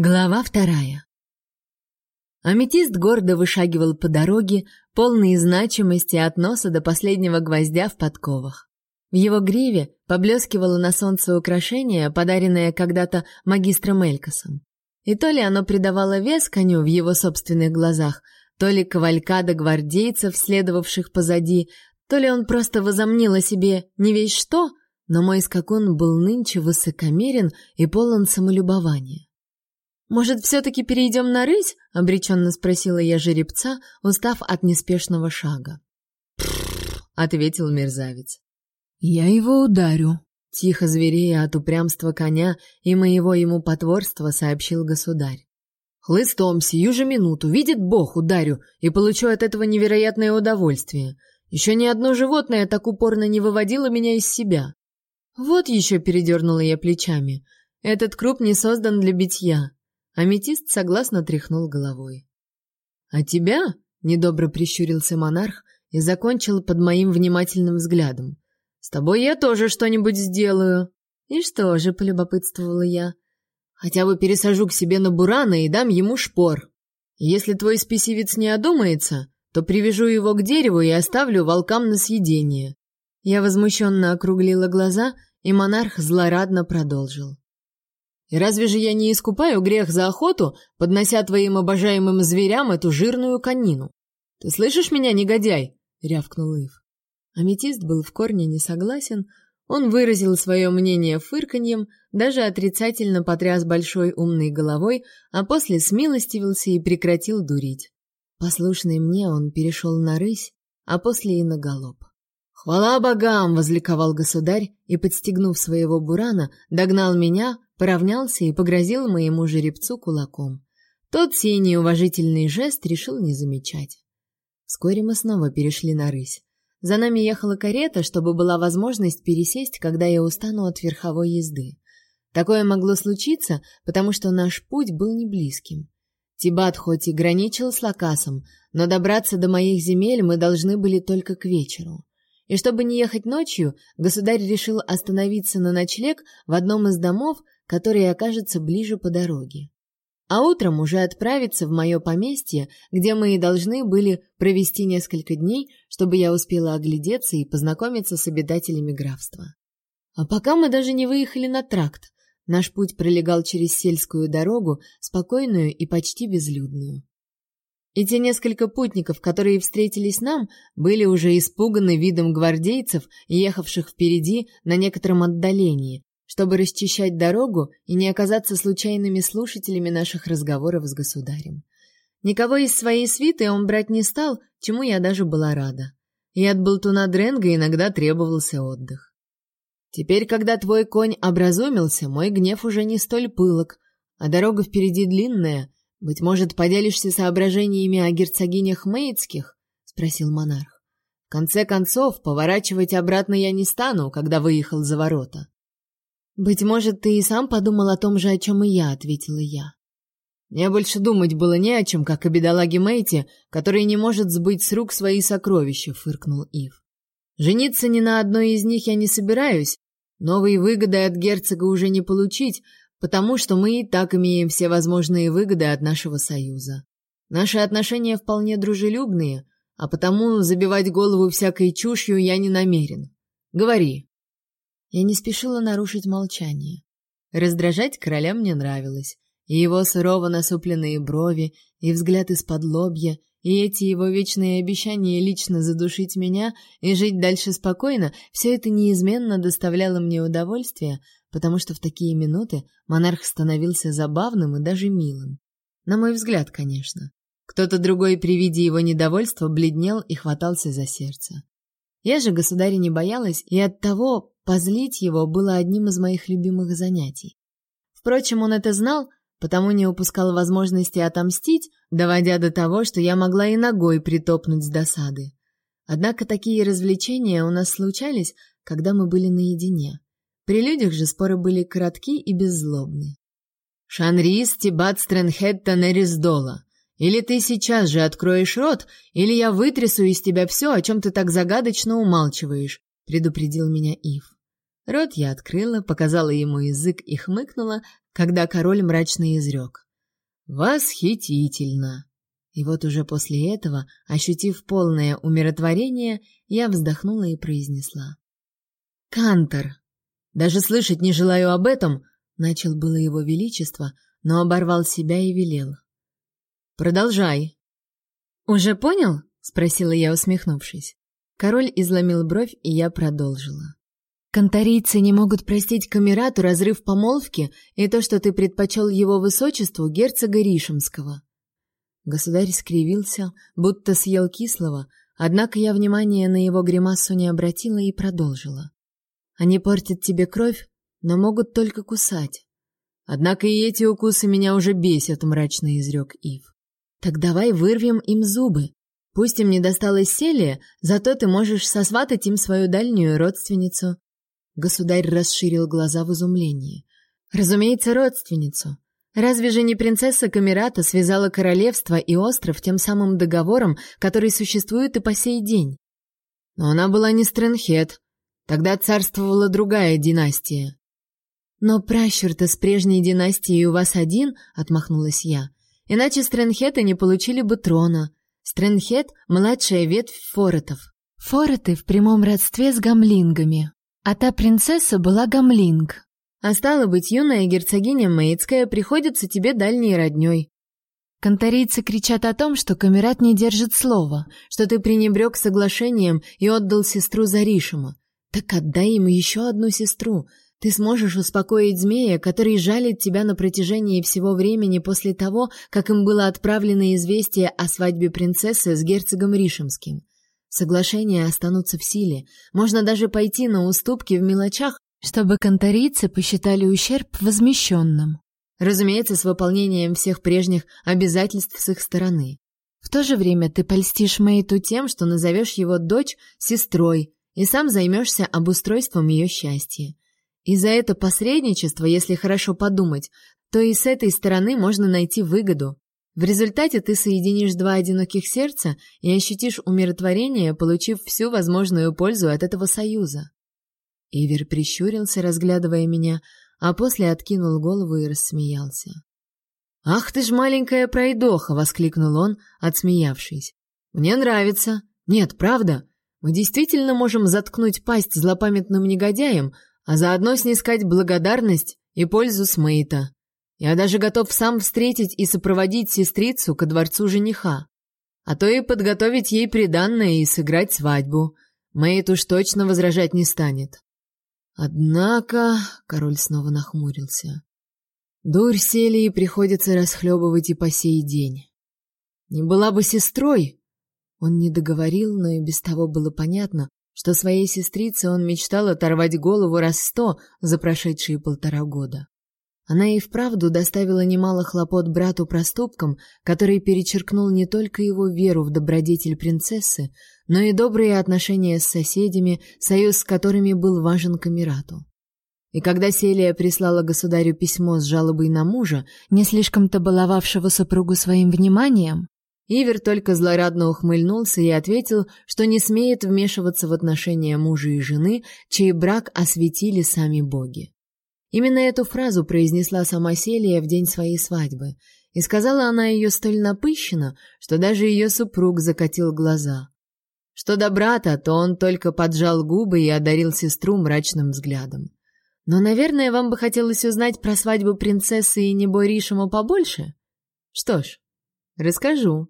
Глава вторая. Аметист гордо вышагивал по дороге, полной значимости от носа до последнего гвоздя в подковах. В его гриве поблескивало на солнце украшение, подаренное когда-то магистром Элькасом. И то ли оно придавало вес коню в его собственных глазах, то ли кавалькада гвардейцев, следовавших позади, то ли он просто возомнил о себе не весь что, но мой скакун был нынче высокомерен и полон самолюбования. «Может, все-таки перейдем на рысь?» — обреченно спросила я жеребца, устав от неспешного шага. ответил мерзавец. «Я его ударю», — тихо зверея от упрямства коня и моего ему потворства сообщил государь. «Хлыстом сию же минуту, видит Бог, ударю, и получу от этого невероятное удовольствие. Еще ни одно животное так упорно не выводило меня из себя». «Вот еще», — передернула я плечами, — «этот круп не создан для битья». Аметист согласно тряхнул головой. «А тебя?» — недобро прищурился монарх и закончил под моим внимательным взглядом. «С тобой я тоже что-нибудь сделаю». «И что же?» — полюбопытствовала я. «Хотя бы пересажу к себе на Бурана и дам ему шпор. Если твой спесивец не одумается, то привяжу его к дереву и оставлю волкам на съедение». Я возмущенно округлила глаза, и монарх злорадно продолжил. И разве же я не искупаю грех за охоту, поднося твоим обожаемым зверям эту жирную конину? Ты слышишь меня, негодяй? рявкнул Ив. Аметист был в корне не согласен, он выразил свое мнение фырканьем, даже отрицательно потряс большой умной головой, а после смилостивился и прекратил дурить. Послушный мне, он перешел на рысь, а после и на галоп. «Хвала богам!» — возликовал государь и, подстегнув своего бурана, догнал меня, поравнялся и погрозил моему жеребцу кулаком. Тот сей неуважительный жест решил не замечать. Вскоре мы снова перешли на рысь. За нами ехала карета, чтобы была возможность пересесть, когда я устану от верховой езды. Такое могло случиться, потому что наш путь был не близким. Тибат хоть и граничил с Лакасом, но добраться до моих земель мы должны были только к вечеру. И чтобы не ехать ночью, государь решил остановиться на ночлег в одном из домов, который окажется ближе по дороге. А утром уже отправиться в мое поместье, где мы и должны были провести несколько дней, чтобы я успела оглядеться и познакомиться с обитателями графства. А пока мы даже не выехали на тракт. Наш путь пролегал через сельскую дорогу, спокойную и почти безлюдную. И те несколько путников, которые встретились нам, были уже испуганы видом гвардейцев, ехавших впереди на некотором отдалении, чтобы расчищать дорогу и не оказаться случайными слушателями наших разговоров с государем. Никого из своей свиты он брать не стал, чему я даже была рада. И от болтуна Дренга иногда требовался отдых. Теперь, когда твой конь образумился, мой гнев уже не столь пылок, а дорога впереди длинная. Быть может, поделишься соображениями о герцогинях Мейдских? спросил монарх. В конце концов, поворачивать обратно я не стану, когда выехал за ворота. «Быть может, ты и сам подумал о том же, о чем и я», — ответила я. Мне больше думать было не о чем, как о бедолаге Мэйте, который не может сбыть с рук свои сокровища, фыркнул Ив. Жениться ни на одной из них я не собираюсь. Новые выгоды от герцога уже не получить, потому что мы и так имеем все возможные выгоды от нашего союза. Наши отношения вполне дружелюбные, а потому забивать голову всякой чушью я не намерен. Говори, я не спешила нарушить молчание. Раздражать короля мне нравилось. И его сурово насупленные брови, и взгляд из-под лобья, и эти его вечные обещания лично задушить меня и жить дальше спокойно, все это неизменно доставляло мне удовольствие, потому что в такие минуты монарх становился забавным и даже милым. На мой взгляд, конечно. Кто-то другой при виде его недовольства бледнел и хватался за сердце. Я же государя не боялась, и оттого позлить его было одним из моих любимых занятий. Впрочем, он это знал, потому не упускал возможности отомстить, доводя до того, что я могла и ногой притопнуть с досады. Однако такие развлечения у нас случались, когда мы были наедине. При людях же споры были коротки и беззлобны. «Шанрис Тибат Стрэнхетта Нериздола», или ты сейчас же откроешь рот, или я вытрясу из тебя все, о чем ты так загадочно умалчиваешь, предупредил меня Ив. Рот я открыла, показала ему язык и хмыкнула, когда король мрачно изрек. Восхитительно. И вот уже после этого, ощутив полное умиротворение, я вздохнула и произнесла: "Кантор, даже слышать не желаю об этом", начал было его величество, но оборвал себя и велел: "Продолжай". Уже понял? спросила я, усмехнувшись. Король изломил бровь, и я продолжила. Конторийцы не могут простить Камерату разрыв помолвки и то, что ты предпочел его высочеству герцога Ришемского. Государь скривился, будто съел кислого, однако я внимания на его гримасу не обратила и продолжила. Они портят тебе кровь, но могут только кусать. Однако и эти укусы меня уже бесят, мрачно изрек Ив. Так давай вырвем им зубы. Пусть им не досталось селия, зато ты можешь сосватать им свою дальнюю родственницу. Государь расширил глаза в изумлении. Разумеется, родственницу. Разве же не принцесса Камерата связала королевство и остров тем самым договором, который существует и по сей день? Но она была не Стрэнхед. Тогда царствовала другая династия. Но пращур-то с прежней династией у вас один, отмахнулась я. Иначе Стрэнхеты не получили бы трона. Стрэнхет — младшая ветвь Форотов. Фороты в прямом родстве с гамлингами. А та принцесса была Гамлинг. А стало быть, юная герцогиня Мейдская приходится тебе дальней роднёй. Конторийцы кричат о том, что Камерат не держит слова, что ты пренебрег соглашением и отдал сестру за Ришима. Так отдай им еще одну сестру. Ты сможешь успокоить змея, который жалит тебя на протяжении всего времени после того, как им было отправлено известие о свадьбе принцессы с герцогом Ришемским. Соглашения останутся в силе. Можно даже пойти на уступки в мелочах, чтобы конторийцы посчитали ущерб возмещенным. Разумеется, с выполнением всех прежних обязательств с их стороны. В то же время ты польстишь Мэйту тем, что назовешь его дочь сестрой и сам займешься обустройством ее счастья. И за это посредничество, если хорошо подумать, то и с этой стороны можно найти выгоду. В результате ты соединишь два одиноких сердца и ощутишь умиротворение, получив всю возможную пользу от этого союза. Ивер прищурился, разглядывая меня, а после откинул голову и рассмеялся. «Ах ты ж маленькая пройдоха!» — воскликнул он, отсмеявшись. «Мне нравится. Нет, правда. Мы действительно можем заткнуть пасть злопамятным негодяям, а заодно снискать благодарность и пользу с Мейта. Я даже готов сам встретить и сопроводить сестрицу ко дворцу жениха, а то и подготовить ей приданное и сыграть свадьбу. Мэйд уж точно возражать не станет. Однако, король снова нахмурился. Дурь Селии приходится расхлебывать и по сей день. Не была бы сестрой, он не договорил, но и без того было понятно, что своей сестрице он мечтал оторвать голову раз сто за прошедшие полтора года. Она и вправду доставила немало хлопот брату проступком, который перечеркнул не только его веру в добродетель принцессы, но и добрые отношения с соседями, союз с которыми был важен Камерату. И когда Селия прислала государю письмо с жалобой на мужа, не слишком-то баловавшего супругу своим вниманием, Ивер только злорадно ухмыльнулся и ответил, что не смеет вмешиваться в отношения мужа и жены, чей брак осветили сами боги. Именно эту фразу произнесла сама Селия в день своей свадьбы, и сказала она ее столь напыщенно, что даже ее супруг закатил глаза. Что до брата, то он только поджал губы и одарил сестру мрачным взглядом. Но, наверное, вам бы хотелось узнать про свадьбу принцессы и небо Ришима побольше? Что ж, расскажу.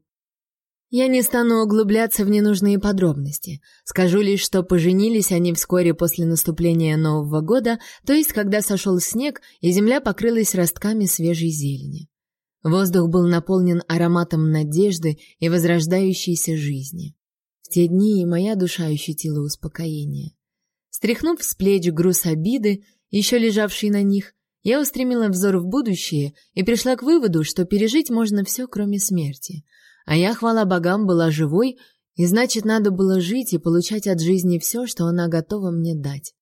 Я не стану углубляться в ненужные подробности. Скажу лишь, что поженились они вскоре после наступления Нового года, то есть когда сошел снег, и земля покрылась ростками свежей зелени. Воздух был наполнен ароматом надежды и возрождающейся жизни. В те дни и моя душа ощутила успокоение. Стряхнув с плеч груз обиды, еще лежавший на них, я устремила взор в будущее и пришла к выводу, что пережить можно все, кроме смерти — а я, хвала богам, была живой, и значит, надо было жить и получать от жизни все, что она готова мне дать.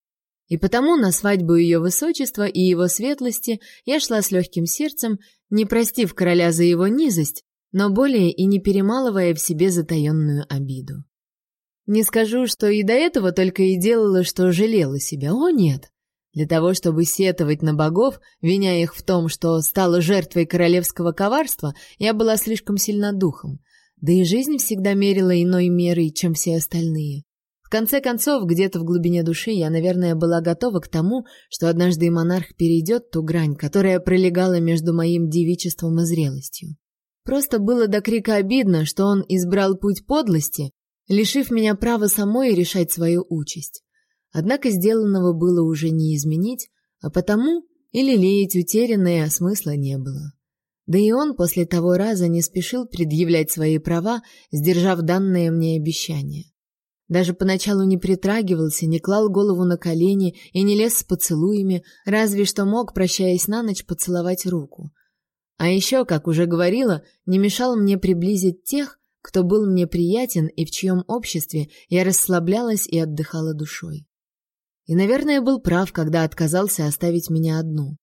И потому на свадьбу ее высочества и его светлости я шла с легким сердцем, не простив короля за его низость, но более и не перемалывая в себе затаенную обиду. Не скажу, что и до этого только и делала, что жалела себя. О, нет! Для того, чтобы сетовать на богов, виня их в том, что стала жертвой королевского коварства, я была слишком сильна духом. Да и жизнь всегда мерила иной мерой, чем все остальные. В конце концов, где-то в глубине души я, наверное, была готова к тому, что однажды монарх перейдет ту грань, которая пролегала между моим девичеством и зрелостью. Просто было до крика обидно, что он избрал путь подлости, лишив меня права самой решать свою участь. Однако сделанного было уже не изменить, а потому или лелеять утерянное смысла не было. Да и он после того раза не спешил предъявлять свои права, сдержав данное мне обещание. Даже поначалу не притрагивался, не клал голову на колени и не лез с поцелуями, разве что мог, прощаясь на ночь, поцеловать руку. А еще, как уже говорила, не мешал мне приблизить тех, кто был мне приятен и в чьем обществе я расслаблялась и отдыхала душой. И, наверное, был прав, когда отказался оставить меня одну.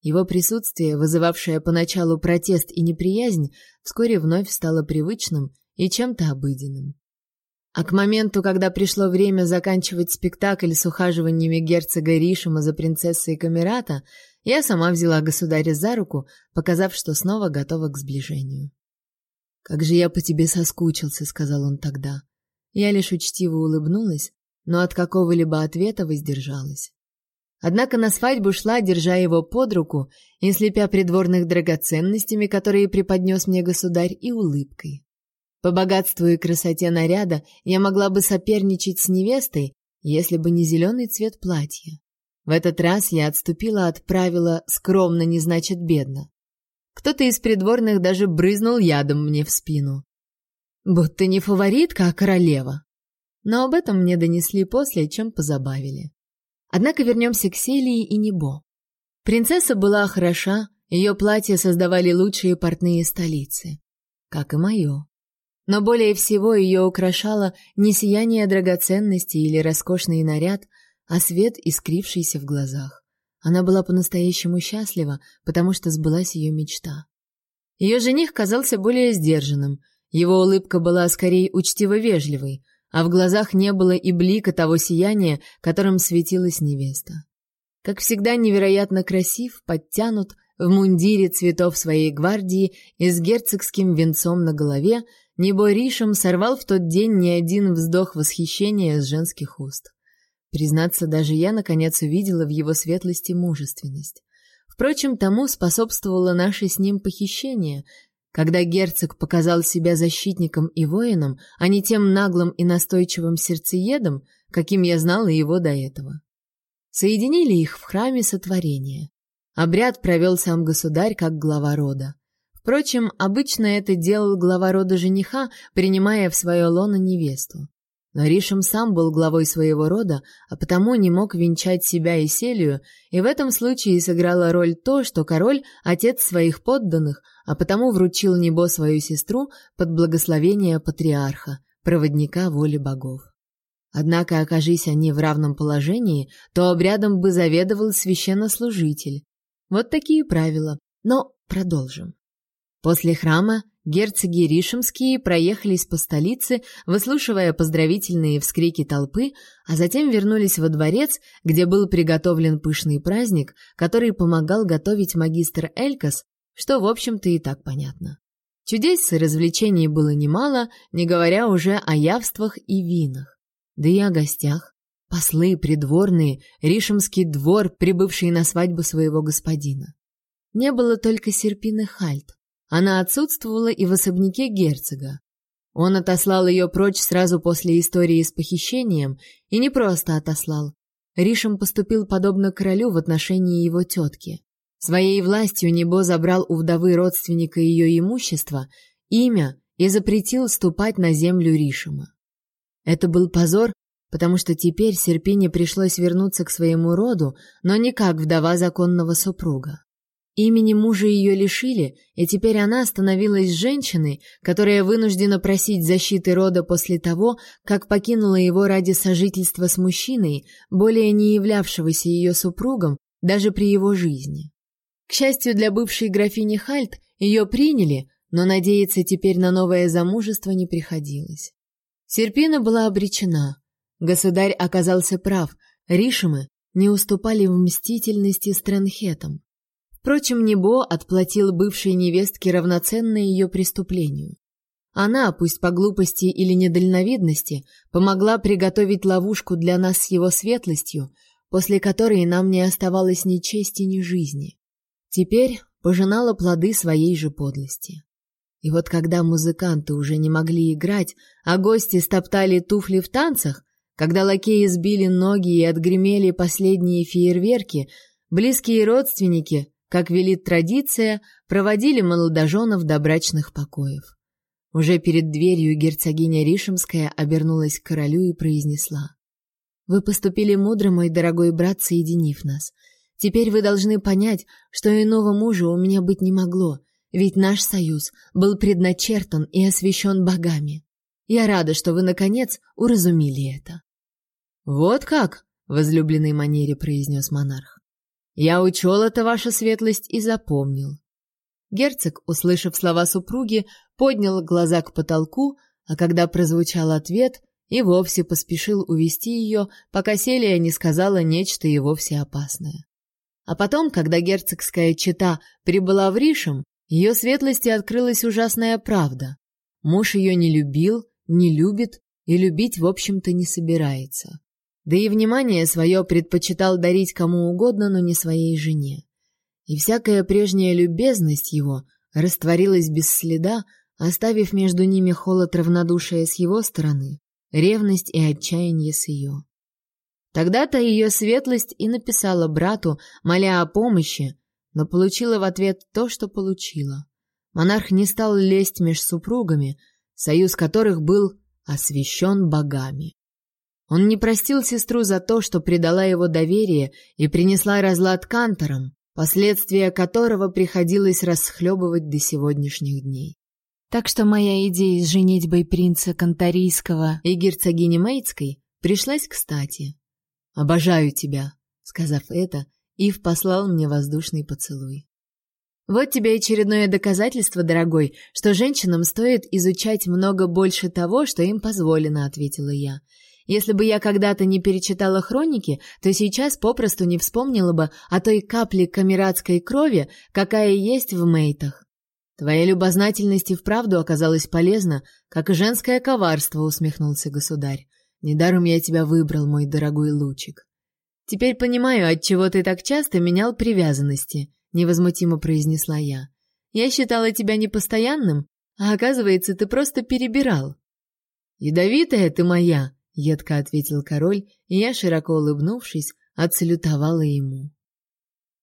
Его присутствие, вызывавшее поначалу протест и неприязнь, вскоре вновь стало привычным и чем-то обыденным. А к моменту, когда пришло время заканчивать спектакль с ухаживаниями герцога Ришима за принцессой Камерата, я сама взяла государя за руку, показав, что снова готова к сближению. «Как же я по тебе соскучился», — сказал он тогда. Я лишь учтиво улыбнулась, но от какого-либо ответа воздержалась. Однако на свадьбу шла, держа его под руку и слепя придворных драгоценностями, которые преподнес мне государь, и улыбкой. По богатству и красоте наряда я могла бы соперничать с невестой, если бы не зеленый цвет платья. В этот раз я отступила от правила «скромно не значит бедно». Кто-то из придворных даже брызнул ядом мне в спину. Будто не фаворитка, а королева. Но об этом мне донесли после, чем позабавили. Однако вернемся к Селии и Небо. Принцесса была хороша, ее платья создавали лучшие портные столицы. Как и мое. Но более всего ее украшало не сияние драгоценностей или роскошный наряд, а свет, искрившийся в глазах. Она была по-настоящему счастлива, потому что сбылась ее мечта. Ее жених казался более сдержанным, его улыбка была скорее учтиво-вежливой, а в глазах не было и блика того сияния, которым светилась невеста. Как всегда невероятно красив, подтянут, в мундире цветов своей гвардии и с герцогским венцом на голове, Небо Ришем сорвал в тот день не один вздох восхищения с женских уст. Признаться, даже я наконец увидела в его светлости мужественность. Впрочем, тому способствовало наше с ним похищение, когда герцог показал себя защитником и воином, а не тем наглым и настойчивым сердцеедом, каким я знала его до этого. Соединили их в храме сотворения. Обряд провел сам государь как глава рода. Впрочем, обычно это делал глава рода жениха, принимая в свое лоно невесту. Но Ришем сам был главой своего рода, а потому не мог венчать себя и Селию, и в этом случае сыграла роль то, что король — отец своих подданных, а потому вручил Небо свою сестру под благословение патриарха, проводника воли богов. Однако, окажись они в равном положении, то обрядом бы заведовал священнослужитель. Вот такие правила. Но продолжим. После храма герцоги Ришемские проехались по столице, выслушивая поздравительные вскрики толпы, а затем вернулись во дворец, где был приготовлен пышный праздник, который помогал готовить магистр Элькас, что, в общем-то, и так понятно. Чудес и развлечений было немало, не говоря уже о явствах и винах. Да и о гостях. Послы, придворные, Ришемский двор, прибывший на свадьбу своего господина. Не было только Серпины Хальт. Она отсутствовала и в особняке герцога. Он отослал ее прочь сразу после истории с похищением, и не просто отослал. Ришем поступил подобно королю в отношении его тетки. Своей властью Небо забрал у вдовы родственника ее имущество, имя и запретил ступать на землю Ришема. Это был позор, потому что теперь Серпине пришлось вернуться к своему роду, но не как вдова законного супруга. Имени мужа ее лишили, и теперь она становилась женщиной, которая вынуждена просить защиты рода после того, как покинула его ради сожительства с мужчиной, более не являвшегося ее супругом даже при его жизни. К счастью для бывшей графини Хальт, ее приняли, но надеяться теперь на новое замужество не приходилось. Серпина была обречена. Государь оказался прав, Ришимы не уступали в мстительности Стрэнхетам. Впрочем, Небо отплатил бывшей невестке равноценно ее преступлению. Она, пусть по глупости или недальновидности, помогла приготовить ловушку для нас с его светлостью, после которой нам не оставалось ни чести, ни жизни. Теперь пожинала плоды своей же подлости. И вот когда музыканты уже не могли играть, а гости стоптали туфли в танцах, когда лакеи сбили ноги и отгремели последние фейерверки, близкие родственники, как велит традиция, проводили молодоженов до брачных покоев. Уже перед дверью герцогиня Ришемская обернулась к королю и произнесла: "Вы поступили мудро, мой дорогой брат, соединив нас. Теперь вы должны понять, что иного мужа у меня быть не могло, ведь наш союз был предначертан и освящен богами. Я рада, что вы наконец уразумели это". Вот как, возлюбленной манере произнес монарх. Я учел это, ваша светлость, и запомнил. Герцог, услышав слова супруги, поднял глаза к потолку, а когда прозвучал ответ, и вовсе поспешил увести ее, пока Селия не сказала нечто и вовсе опасное. А потом, когда герцогская чета прибыла в Ришем, ее светлости открылась ужасная правда. Муж ее не любил, не любит и любить, в общем-то, не собирается. Да и внимание свое предпочитал дарить кому угодно, но не своей жене. И всякая прежняя любезность его растворилась без следа, оставив между ними холод равнодушия с его стороны, ревность и отчаяние с ее. Тогда-то ее светлость и написала брату, моля о помощи, но получила в ответ то, что получила. Монарх не стал лезть меж супругами, союз которых был освящен богами. Он не простил сестру за то, что предала его доверие и принесла разлад канторам, последствия которого приходилось расхлебывать до сегодняшних дней. Так что моя идея с женитьбой принца Кантарийского и герцогини Мейтской пришлась кстати. «Обожаю тебя», — сказав это, Ив послал мне воздушный поцелуй. Вот тебе очередное доказательство, дорогой, что женщинам стоит изучать много больше того, что им позволено, ответила я. Если бы я когда-то не перечитала хроники, то сейчас попросту не вспомнила бы о той капле камерадской крови, какая есть в мейтах. Твоя любознательность и вправду оказалась полезна, как и женское коварство, усмехнулся государь. Недаром я тебя выбрал, мой дорогой лучик. Теперь понимаю, от чего ты так часто менял привязанности, невозмутимо произнесла я. Я считала тебя непостоянным, а оказывается, ты просто перебирал. Ядовитая ты моя, едко ответил король, и я, широко улыбнувшись, отсалютовала ему.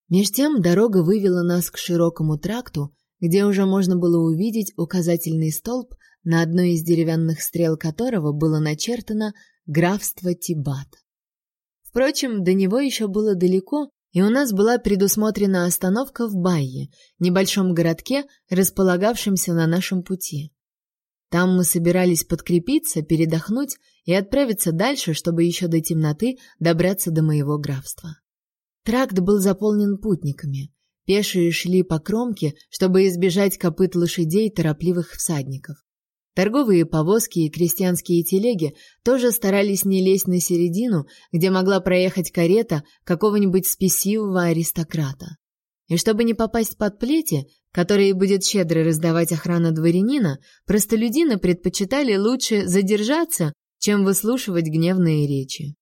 Меж тем дорога вывела нас к широкому тракту, где уже можно было увидеть указательный столб, на одной из деревянных стрел которого было начертано графство Тибат. Впрочем, до него еще было далеко, и у нас была предусмотрена остановка в Байе, небольшом городке, располагавшемся на нашем пути. Там мы собирались подкрепиться, передохнуть и отправиться дальше, чтобы еще до темноты добраться до моего графства. Тракт был заполнен путниками. Пешие шли по кромке, чтобы избежать копыт лошадей торопливых всадников. Торговые повозки и крестьянские телеги тоже старались не лезть на середину, где могла проехать карета какого-нибудь спесивого аристократа. И чтобы не попасть под плети, которые будет щедро раздавать охрана дворянина, простолюдины предпочитали лучше задержаться, чем выслушивать гневные речи.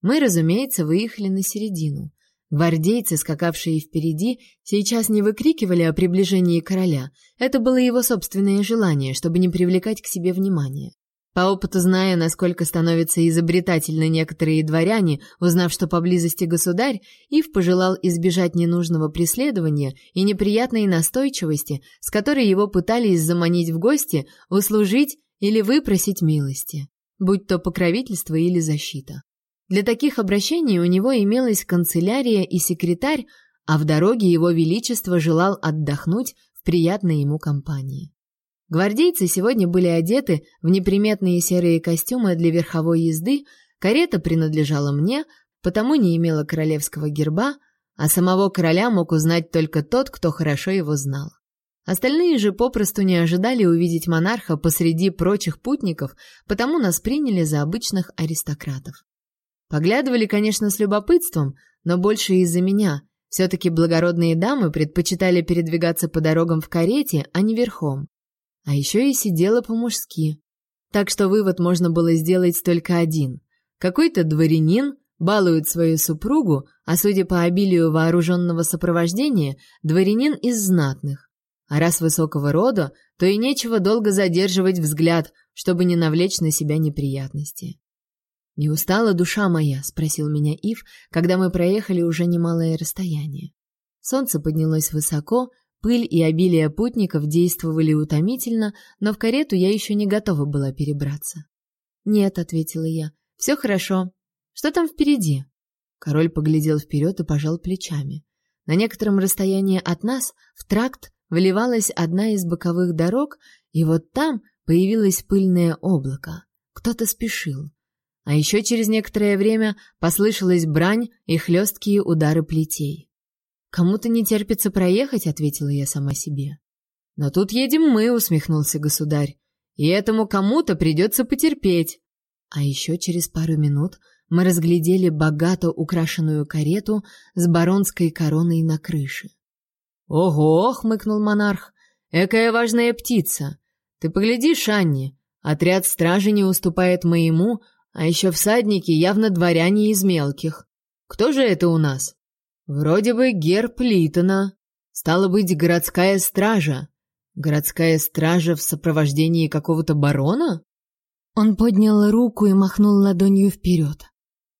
Мы, разумеется, выехали на середину. Гвардейцы, скакавшие впереди, сейчас не выкрикивали о приближении короля. Это было его собственное желание, чтобы не привлекать к себе внимания. По опыту зная, насколько становятся изобретательны некоторые дворяне, узнав, что поблизости государь, Ив пожелал избежать ненужного преследования и неприятной настойчивости, с которой его пытались заманить в гости, услужить или выпросить милости, будь то покровительство или защита. Для таких обращений у него имелась канцелярия и секретарь, а в дороге его величество желал отдохнуть в приятной ему компании. Гвардейцы сегодня были одеты в неприметные серые костюмы для верховой езды, карета принадлежала мне, потому не имела королевского герба, а самого короля мог узнать только тот, кто хорошо его знал. Остальные же попросту не ожидали увидеть монарха посреди прочих путников, потому нас приняли за обычных аристократов. Поглядывали, конечно, с любопытством, но больше из-за меня. Все-таки благородные дамы предпочитали передвигаться по дорогам в карете, а не верхом. А еще и сидела по-мужски. Так что вывод можно было сделать только один. Какой-то дворянин балует свою супругу, а судя по обилию вооруженного сопровождения, дворянин из знатных. А раз высокого рода, то и нечего долго задерживать взгляд, чтобы не навлечь на себя неприятности. «Не устала душа моя?» — спросил меня Ив, когда мы проехали уже немалое расстояние. Солнце поднялось высоко, пыль и обилие путников действовали утомительно, но в карету я еще не готова была перебраться. «Нет», — ответила я, — «все хорошо. Что там впереди?» Король поглядел вперед и пожал плечами. На некотором расстоянии от нас в тракт вливалась одна из боковых дорог, и вот там появилось пыльное облако. Кто-то спешил. А еще через некоторое время послышалась брань и хлесткие удары плетей. «Кому-то не терпится проехать», — ответила я сама себе. «Но тут едем мы», — усмехнулся государь. «И этому кому-то придется потерпеть». А еще через пару минут мы разглядели богато украшенную карету с баронской короной на крыше. «Ого!» — хмыкнул монарх. «Экая важная птица! Ты погляди, Шанни, отряд стражи не уступает моему, а еще всадники явно дворяне из мелких. Кто же это у нас? Вроде бы герб Литона. Стало быть, городская стража. Городская стража в сопровождении какого-то барона? Он поднял руку и махнул ладонью вперед.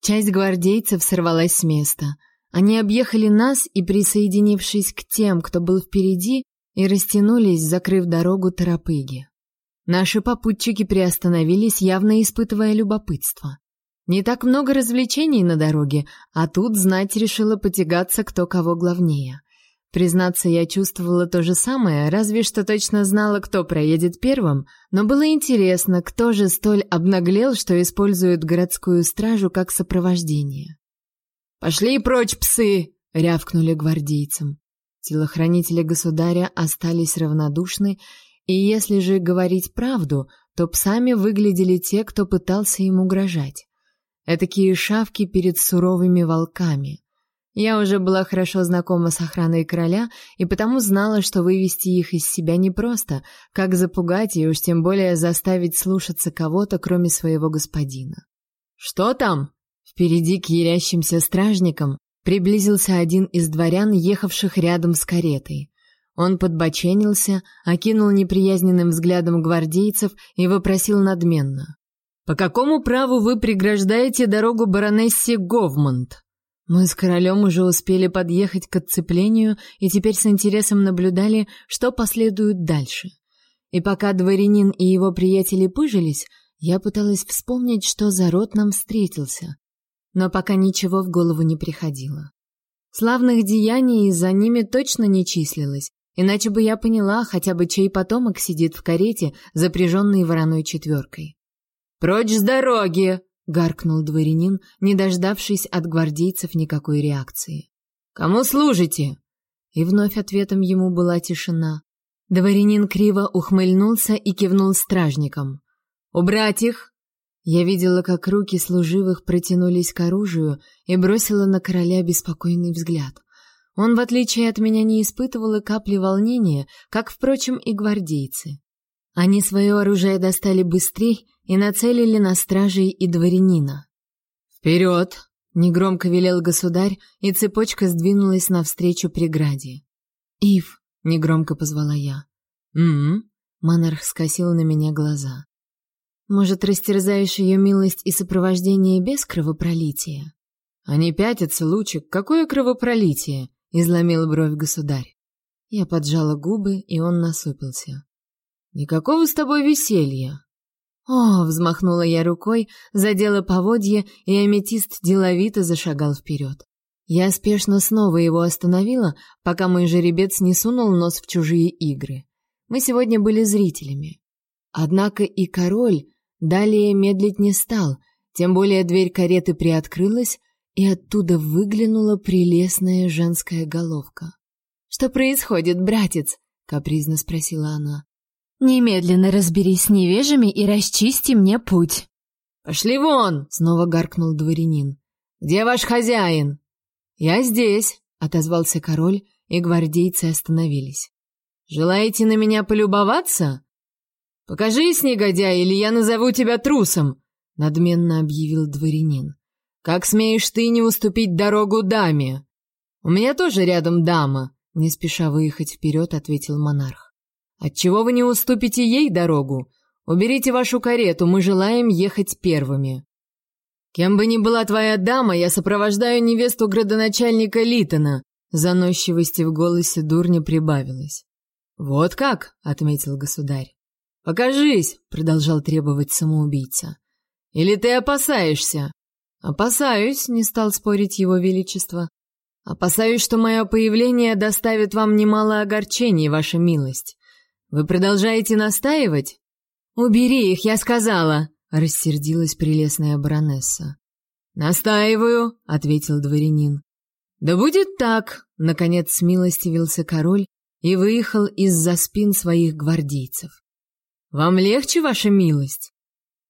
Часть гвардейцев сорвалась с места. Они объехали нас и, присоединившись к тем, кто был впереди, и растянулись, закрыв дорогу торопыги. Наши попутчики приостановились, явно испытывая любопытство. Не так много развлечений на дороге, а тут знать решила потягаться кто кого главнее. Признаться, я чувствовала то же самое, разве что точно знала, кто проедет первым, но было интересно, кто же столь обнаглел, что использует городскую стражу как сопровождение. «Пошли прочь, псы!» — рявкнули гвардейцам. Телохранители государя остались равнодушны и если же говорить правду, то псами выглядели те, кто пытался им угрожать. Этакие шавки перед суровыми волками. Я уже была хорошо знакома с охраной короля и потому знала, что вывести их из себя непросто, как запугать и уж тем более заставить слушаться кого-то, кроме своего господина. «Что там?» Впереди к ярящимся стражникам приблизился один из дворян, ехавших рядом с каретой. Он подбоченился, окинул неприязненным взглядом гвардейцев и вопросил надменно: "По какому праву вы преграждаете дорогу баронессе Говмонт?" Мы с королем уже успели подъехать к отцеплению и теперь с интересом наблюдали, что последует дальше. И пока дворянин и его приятели пыжились, я пыталась вспомнить, что за род нам встретился, но пока ничего в голову не приходило. Славных деяний за ними точно не числилось, Иначе бы я поняла, хотя бы чей потомок сидит в карете, запряженной вороной четверкой. «Прочь с дороги!» — гаркнул дворянин, не дождавшись от гвардейцев никакой реакции. «Кому служите?» И вновь ответом ему была тишина. Дворянин криво ухмыльнулся и кивнул стражникам. «Убрать их!» Я видела, как руки служивых протянулись к оружию и бросила на короля беспокойный взгляд — он, в отличие от меня, не испытывал и капли волнения, как, впрочем, и гвардейцы. Они свое оружие достали быстрее и нацелили на стражей и дворянина. «Вперед!» — негромко велел государь, и цепочка сдвинулась навстречу преграде. «Ив!» — негромко позвала я. «М-м-м!» — монарх скосил на меня глаза. «Может, растерзаешь ее милость и сопровождение без кровопролития?» «Они пятятся, лучик, какое кровопролитие!» изломил бровь государь. Я поджала губы, и он насупился. Никакого с тобой веселья. О, взмахнула я рукой, задела поводье, и аметист деловито зашагал вперед. Я спешно снова его остановила, пока мой жеребец не сунул нос в чужие игры. Мы сегодня были зрителями. Однако и король далее медлить не стал, тем более дверь кареты приоткрылась, и оттуда выглянула прелестная женская головка. «Что происходит, братец?» — капризно спросила она. «Немедленно разберись с невежами и расчисти мне путь». «Пошли вон!» — снова гаркнул дворянин. Где ваш хозяин?» «Я здесь», — отозвался король, и гвардейцы остановились. «Желаете на меня полюбоваться?» «Покажись, негодяй, или я назову тебя трусом», — надменно объявил дворянин. «Как смеешь ты не уступить дорогу даме?» «У меня тоже рядом дама», — не спеша выехать вперед, ответил монарх. «Отчего вы не уступите ей дорогу? Уберите вашу карету, мы желаем ехать первыми». «Кем бы ни была твоя дама, я сопровождаю невесту градоначальника Литона», заносчивости в голосе дурня прибавилось. «Вот как?» — отметил государь. «Покажись!» — продолжал требовать самоубийца. «Или ты опасаешься?» «Опасаюсь», — не стал спорить его величество. «Опасаюсь, что мое появление доставит вам немало огорчений, ваша милость. Вы продолжаете настаивать?» «Убери их, я сказала!» рассердилась прелестная баронесса. «Настаиваю», — ответил дворянин. «Да будет так», — наконец смилостивился король и выехал из-за спин своих гвардейцев. «Вам легче, ваша милость?»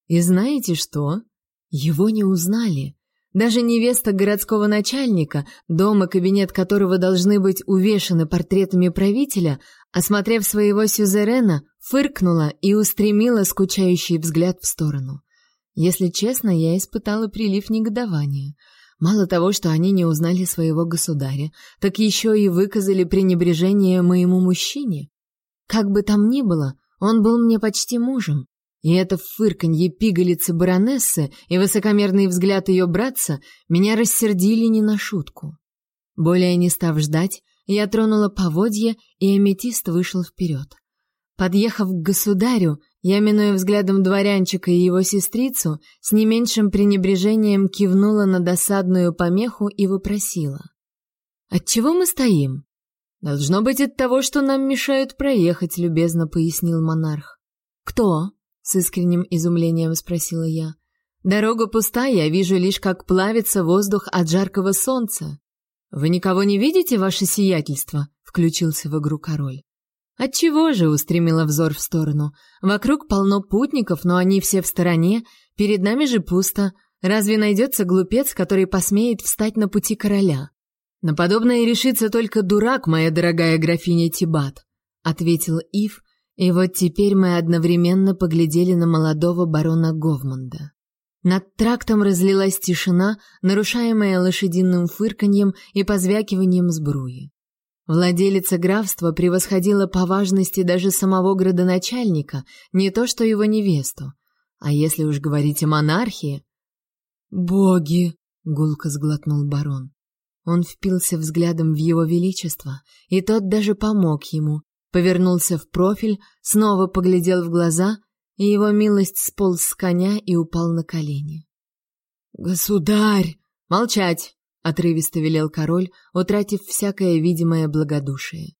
И знаете что? Его не узнали. Даже невеста городского начальника, дом и кабинет которого должны быть увешаны портретами правителя, осмотрев своего сюзерена, фыркнула и устремила скучающий взгляд в сторону. Если честно, я испытала прилив негодования. Мало того, что они не узнали своего государя, так еще и выказали пренебрежение моему мужчине. Как бы там ни было, он был мне почти мужем. И это фырканье пигалицы баронессы и высокомерный взгляд ее братца меня рассердили не на шутку. Более не став ждать, я тронула поводья, и аметист вышел вперед. Подъехав к государю, я, минуя взглядом дворянчика и его сестрицу, с не меньшим пренебрежением кивнула на досадную помеху и вопросила. «Отчего мы стоим?» «Должно быть от того, что нам мешают проехать», — любезно пояснил монарх. «Кто?» — с искренним изумлением спросила я. «Дорога пустая, я вижу лишь, как плавится воздух от жаркого солнца». «Вы никого не видите, ваше сиятельство?» — включился в игру король. «Отчего же?» — устремила взор в сторону. «Вокруг полно путников, но они все в стороне, перед нами же пусто. Разве найдется глупец, который посмеет встать на пути короля?» «На подобное решится только дурак, моя дорогая графиня Тибат», — ответил Ив, и вот теперь мы одновременно поглядели на молодого барона Говмонда. Над трактом разлилась тишина, нарушаемая лошадиным фырканьем и позвякиванием сбруи. Владелица графства превосходила по важности даже самого градоначальника, не то что его невесту. А если уж говорить о монархии... «Боги!» — гулко сглотнул барон. Он впился взглядом в его величество, и тот даже помог ему, повернулся в профиль, снова поглядел в глаза, и его милость сполз с коня и упал на колени. «Государь!» «Молчать!» — отрывисто велел король, утратив всякое видимое благодушие.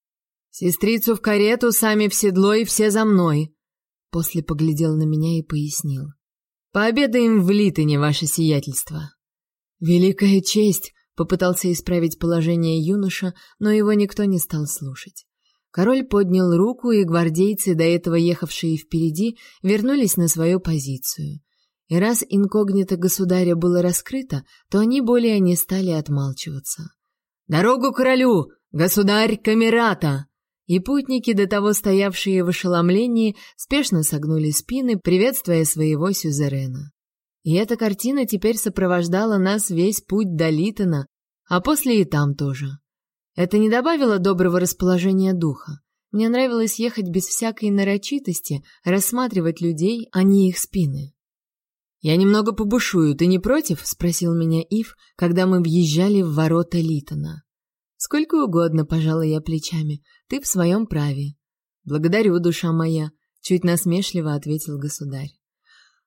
«Сестрицу в карету, сами в седло и все за мной!» После поглядел на меня и пояснил. «Пообедаем в Литоне, ваше сиятельство!» «Великая честь!» — попытался исправить положение юноша, но его никто не стал слушать. Король поднял руку, и гвардейцы, до этого ехавшие впереди, вернулись на свою позицию. И раз инкогнито государя было раскрыто, то они более не стали отмалчиваться. «Дорогу королю! Государь Камерата!» И путники, до того стоявшие в ошеломлении, спешно согнули спины, приветствуя своего сюзерена. И эта картина теперь сопровождала нас весь путь до Литона, а после и там тоже. Это не добавило доброго расположения духа. Мне нравилось ехать без всякой нарочитости, рассматривать людей, а не их спины. «Я немного побушую, ты не против?» — спросил меня Ив, когда мы въезжали в ворота Литона. «Сколько угодно», — пожала я плечами, — «ты в своем праве». «Благодарю, душа моя», — чуть насмешливо ответил государь.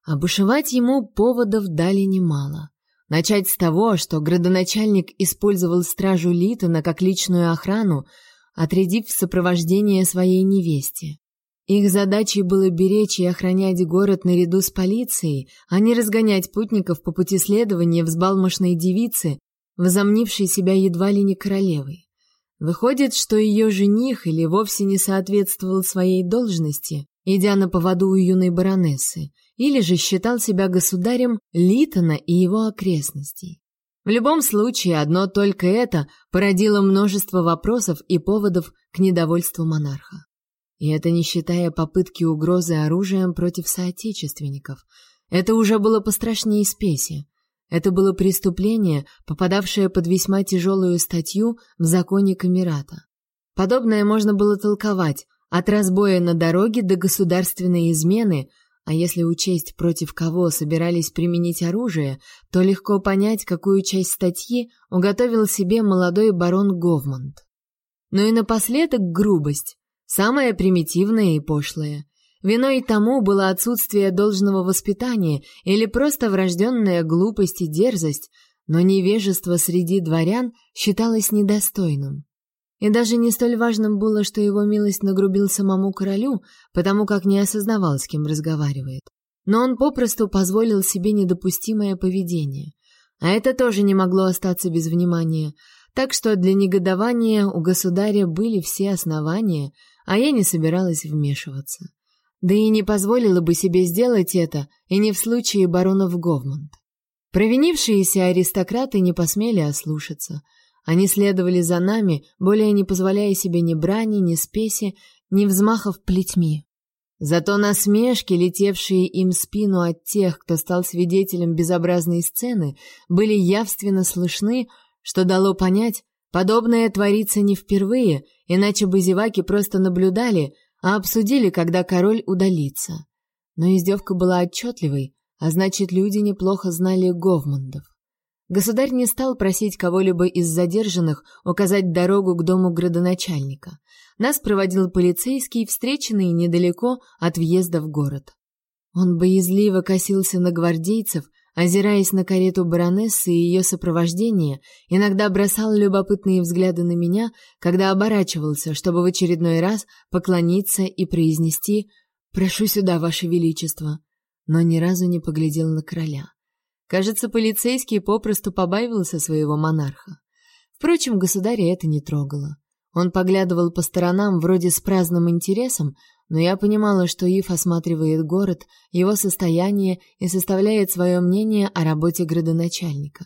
А бушевать ему поводов дали немало. Начать с того, что градоначальник использовал стражу Литона как личную охрану, отрядив в сопровождение своей невесте. Их задачей было беречь и охранять город наряду с полицией, а не разгонять путников по пути следования взбалмошной девицы, возомнившей себя едва ли не королевой. Выходит, что ее жених или вовсе не соответствовал своей должности, идя на поводу у юной баронессы, или же считал себя государем Литона и его окрестностей. В любом случае, одно только это породило множество вопросов и поводов к недовольству монарха. И это не считая попытки угрозы оружием против соотечественников. Это уже было пострашнее спеси. Это было преступление, попадавшее под весьма тяжелую статью в законе Камерата. Подобное можно было толковать от разбоя на дороге до государственной измены, а если учесть, против кого собирались применить оружие, то легко понять, какую часть статьи уготовил себе молодой барон Говмонт. Но и напоследок грубость, самая примитивная и пошлая. Виной тому было отсутствие должного воспитания или просто врожденная глупость и дерзость, но невежество среди дворян считалось недостойным. И даже не столь важным было, что его милость нагрубил самому королю, потому как не осознавал, с кем разговаривает. Но он попросту позволил себе недопустимое поведение. А это тоже не могло остаться без внимания, так что для негодования у государя были все основания, а я не собиралась вмешиваться. Да и не позволила бы себе сделать это, и не в случае баронов Говмонт. Провинившиеся аристократы не посмели ослушаться. Они следовали за нами, более не позволяя себе ни брани, ни спеси, ни взмахов плетьми. Зато насмешки, летевшие им спину от тех, кто стал свидетелем безобразной сцены, были явственно слышны, что дало понять, подобное творится не впервые, иначе бы зеваки просто наблюдали, а обсудили, когда король удалится. Но издевка была отчетливой, а значит, люди неплохо знали Говмандов. Государь не стал просить кого-либо из задержанных указать дорогу к дому градоначальника. Нас проводил полицейский, встреченный недалеко от въезда в город. Он боязливо косился на гвардейцев, озираясь на карету баронессы и ее сопровождение, иногда бросал любопытные взгляды на меня, когда оборачивался, чтобы в очередной раз поклониться и произнести «Прошу сюда, ваше величество», но ни разу не поглядел на короля. Кажется, полицейский попросту побаивался своего монарха. Впрочем, государя это не трогало. Он поглядывал по сторонам вроде с праздным интересом, но я понимала, что Ив осматривает город, его состояние и составляет свое мнение о работе градоначальника.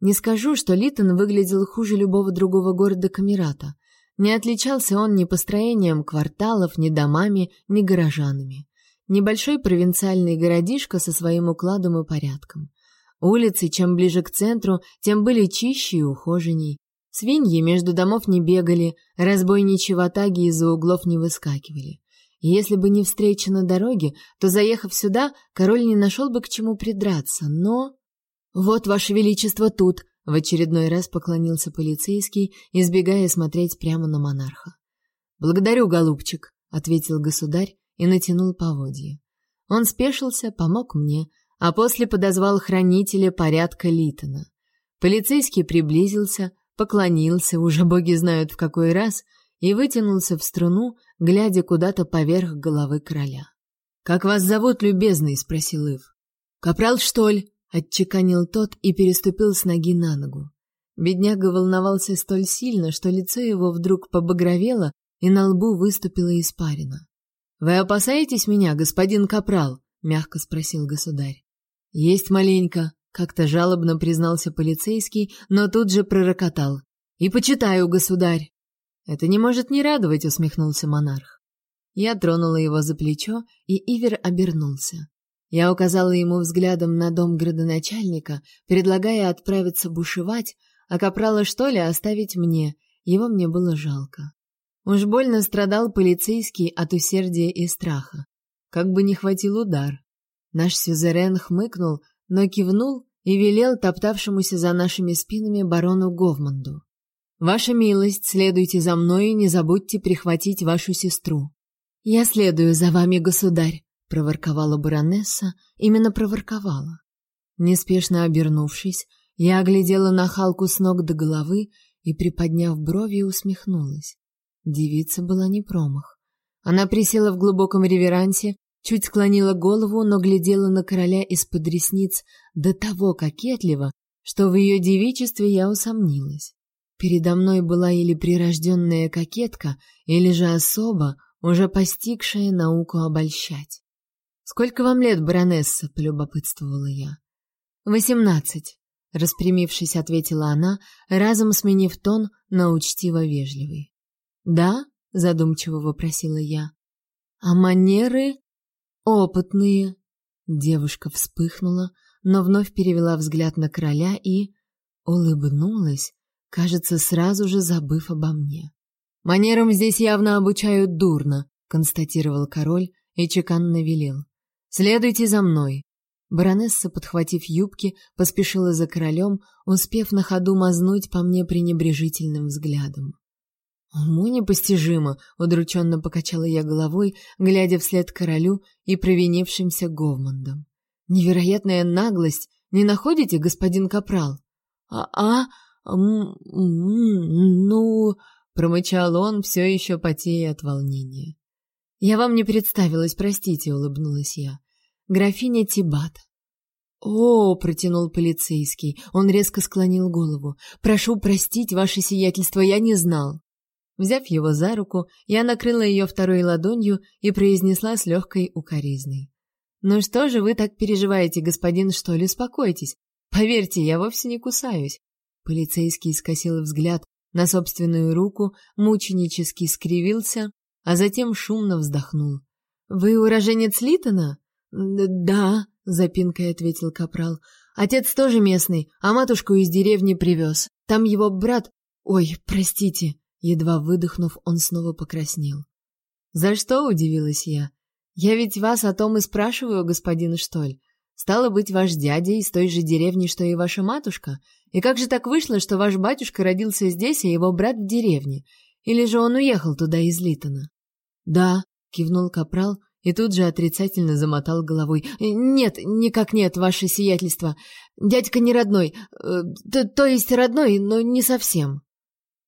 Не скажу, что Литон выглядел хуже любого другого города Камерата. Не отличался он ни построением кварталов, ни домами, ни горожанами. Небольшой провинциальный городишко со своим укладом и порядком. Улицы, чем ближе к центру, тем были чище и ухоженней. Свиньи между домов не бегали, разбойничьи ватаги из-за углов не выскакивали. Если бы не встреча на дороге, то, заехав сюда, король не нашел бы к чему придраться, но... «Вот, ваше величество, тут!» — в очередной раз поклонился полицейский, избегая смотреть прямо на монарха. «Благодарю, голубчик», — ответил государь и натянул поводья. Он спешился, помог мне, а после подозвал хранителя порядка Литона. Полицейский приблизился, поклонился, уже боги знают в какой раз, и вытянулся в струну, глядя куда-то поверх головы короля. «Как вас зовут, любезный?» — спросил Ив. «Капрал, что ли?» — отчеканил тот и переступил с ноги на ногу. Бедняга волновался столь сильно, что лицо его вдруг побагровело, и на лбу выступила испарина. «Вы опасаетесь меня, господин Капрал?» — мягко спросил государь. Есть маленько, как-то жалобно признался полицейский, но тут же пророкотал: "И почитаю, государь". Это не может не радовать, усмехнулся монарх. Я тронула его за плечо, и Ивер обернулся. Я указала ему взглядом на дом градоначальника, предлагая отправиться бушевать, а капрала что ли оставить мне. Его мне было жалко. Уж больно страдал полицейский от усердия и страха. Как бы не хватил удар. Наш сюзерен хмыкнул, но кивнул и велел топтавшемуся за нашими спинами барону Говманду. «Ваша милость, следуйте за мной и не забудьте прихватить вашу сестру». «Я следую за вами, государь», — проворковала баронесса, именно проворковала. Неспешно обернувшись, я оглядела нахалку с ног до головы и, приподняв брови, усмехнулась. Девица была не промах. Она присела в глубоком реверансе, чуть склонила голову, но глядела на короля из-под ресниц до того кокетливо, что в ее девичестве я усомнилась. Передо мной была или прирожденная кокетка, или же особа, уже постигшая науку обольщать. «Сколько вам лет, баронесса?» — полюбопытствовала я. «Восемнадцать». распрямившись, ответила она, разом сменив тон на учтиво вежливый. "Да?" задумчиво вопросила я. "А манеры опытные". Девушка вспыхнула, но вновь перевела взгляд на короля и улыбнулась, кажется, сразу же забыв обо мне. Манерам здесь явно обучают дурно, констатировал король и чеканно велел: "Следуйте за мной". Баронесса, подхватив юбки, поспешила за королем, успев на ходу мазнуть по мне пренебрежительным взглядом. «Уму непостижимо!» — удрученно покачала я головой, глядя вслед королю и провинившимся Говмандом. «Невероятная наглость! Не находите, господин Капрал?» «А-а? Ну...» — промычал он, все еще потея от волнения. «Я вам не представилась, простите», — улыбнулась я. Графиня Тибат. О, протянул полицейский. Он резко склонил голову. Прошу простить ваше сиятельство, я не знал. Взяв его за руку, я накрыла ее второй ладонью и произнесла с легкой укоризной: "Ну что же вы так переживаете, господин, что ли, успокойтесь. Поверьте, я вовсе не кусаюсь". Полицейский скосил взгляд на собственную руку, мученически скривился, а затем шумно вздохнул. Вы уроженец Литона? «Да», — запинкой ответил капрал. «Отец тоже местный, а матушку из деревни привез. Там его брат... Ой, простите!» Едва выдохнув, он снова покраснел. «За что?» — удивилась я. «Я ведь вас о том и спрашиваю, господин Штоль. Стало быть, ваш дядя из той же деревни, что и ваша матушка? И как же так вышло, что ваш батюшка родился здесь, а его брат в деревне? Или же он уехал туда из Литона?» «Да», — кивнул капрал, и тут же отрицательно замотал головой. «Нет, никак нет, ваше сиятельство. Дядька не родной. Э, то, то есть родной, но не совсем».